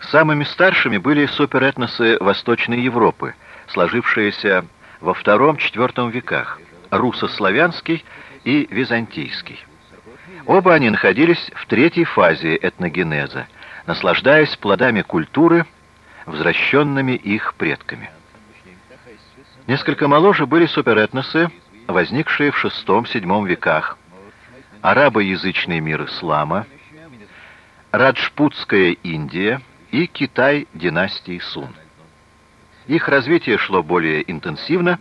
Самыми старшими были суперэтносы Восточной Европы, сложившиеся во II-IV веках, руссо-славянский и византийский. Оба они находились в третьей фазе этногенеза, наслаждаясь плодами культуры, возвращенными их предками. Несколько моложе были суперэтносы, возникшие в VI-VII веках, арабоязычный мир ислама, Раджпутская Индия и Китай династии Сун. Их развитие шло более интенсивно,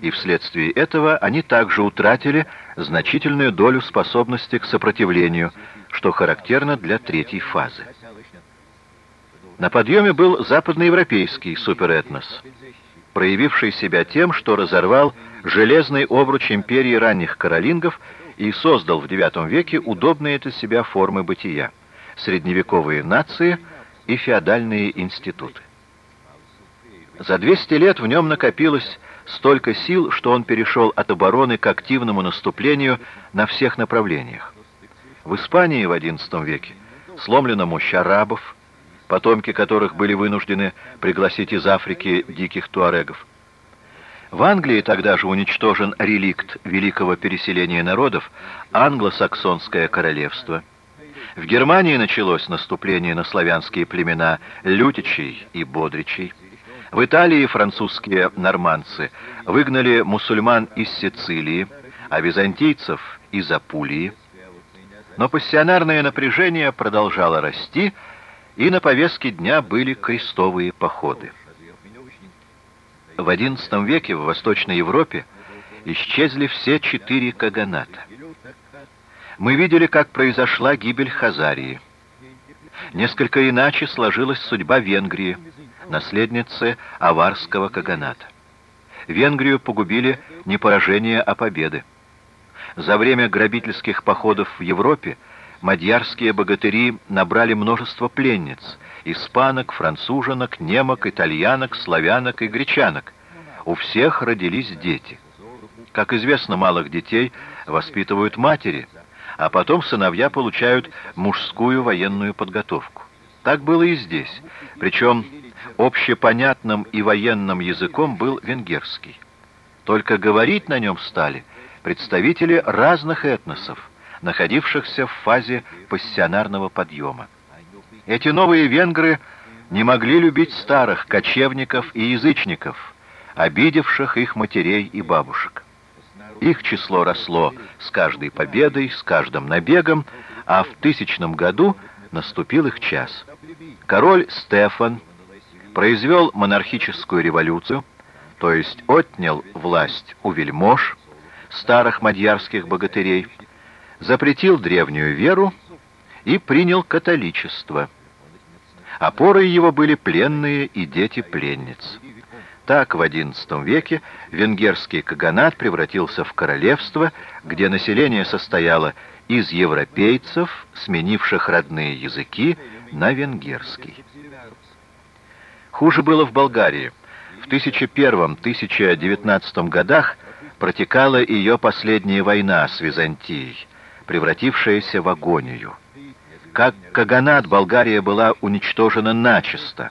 и вследствие этого они также утратили значительную долю способности к сопротивлению, что характерно для третьей фазы. На подъеме был западноевропейский суперэтнос, проявивший себя тем, что разорвал железный обруч империи ранних каролингов и создал в IX веке удобные для себя формы бытия, средневековые нации и феодальные институты. За 200 лет в нем накопилось столько сил, что он перешел от обороны к активному наступлению на всех направлениях. В Испании в XI веке сломлена мощь арабов, потомки которых были вынуждены пригласить из Африки диких туарегов. В Англии тогда же уничтожен реликт великого переселения народов, англосаксонское королевство. В Германии началось наступление на славянские племена лютичей и бодричей. В Италии французские нормандцы выгнали мусульман из Сицилии, а византийцев из Апулии. Но пассионарное напряжение продолжало расти, и на повестке дня были крестовые походы. В XI веке в Восточной Европе исчезли все четыре каганата. Мы видели, как произошла гибель Хазарии. Несколько иначе сложилась судьба Венгрии, наследницы аварского каганата. Венгрию погубили не поражение, а победы. За время грабительских походов в Европе мадьярские богатыри набрали множество пленниц – испанок, француженок, немок, итальянок, славянок и гречанок. У всех родились дети. Как известно, малых детей воспитывают матери, а потом сыновья получают мужскую военную подготовку. Так было и здесь, причем общепонятным и военным языком был венгерский. Только говорить на нем стали представители разных этносов, находившихся в фазе пассионарного подъема. Эти новые венгры не могли любить старых кочевников и язычников, обидевших их матерей и бабушек. Их число росло с каждой победой, с каждым набегом, а в тысячном году наступил их час. Король Стефан произвел монархическую революцию, то есть отнял власть у вельмож, старых мадьярских богатырей, запретил древнюю веру и принял католичество. Опорой его были пленные и дети пленниц. Так в XI веке венгерский каганат превратился в королевство, где население состояло из европейцев, сменивших родные языки на венгерский. Хуже было в Болгарии. В 1001-1019 годах протекала ее последняя война с Византией, превратившаяся в агонию. Как Каганат, Болгария была уничтожена начисто,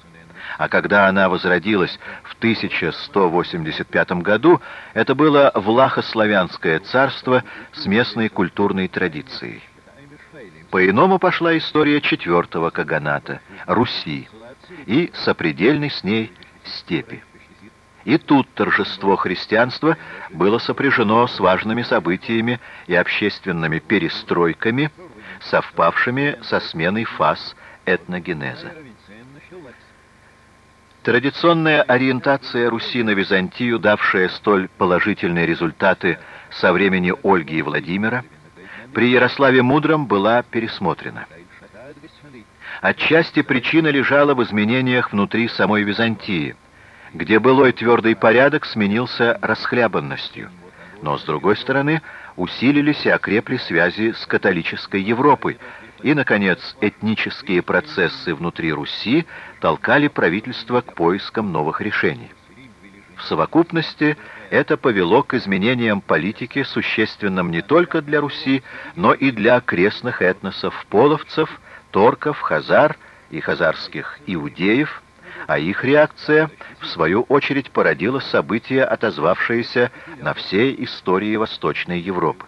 а когда она возродилась в 1185 году, это было Влахославянское царство с местной культурной традицией. По-иному пошла история четвертого Каганата, Руси, и сопредельной с ней степи. И тут торжество христианства было сопряжено с важными событиями и общественными перестройками, совпавшими со сменой фаз этногенеза. Традиционная ориентация Руси на Византию, давшая столь положительные результаты со времени Ольги и Владимира, при Ярославе Мудром была пересмотрена. Отчасти причина лежала в изменениях внутри самой Византии, где былой твердый порядок сменился расхлябанностью. Но, с другой стороны, усилились и окрепли связи с католической Европой, и, наконец, этнические процессы внутри Руси толкали правительство к поискам новых решений. В совокупности это повело к изменениям политики, существенным не только для Руси, но и для окрестных этносов половцев, торков, хазар и хазарских иудеев, а их реакция, в свою очередь, породила события, отозвавшиеся на всей истории Восточной Европы.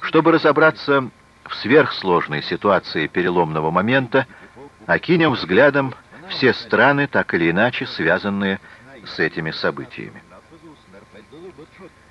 Чтобы разобраться в сверхсложной ситуации переломного момента, окинем взглядом все страны, так или иначе связанные с этими событиями.